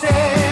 stay.